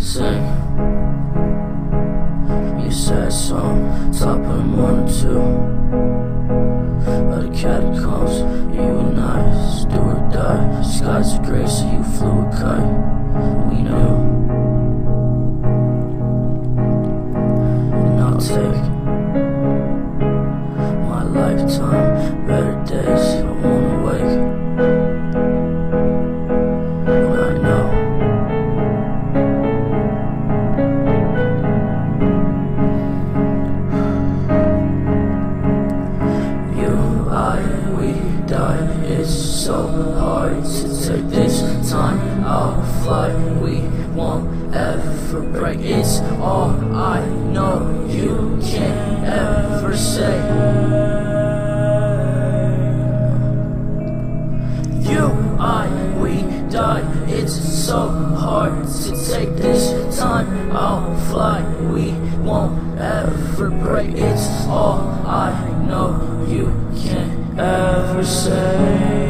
sing. You said song, top the morning too. But the catacombs, you and I, do or die. Skies are gray, so you flew a kite. We knew. And I'll take my lifetime, better days. Die. It's so hard to take this time. I'll fly. We won't ever break. It's all I know. You can't ever say. You, I, we die. It's so hard to take this time. I'll fly. We won't ever break. It's all I know. You can't ever say.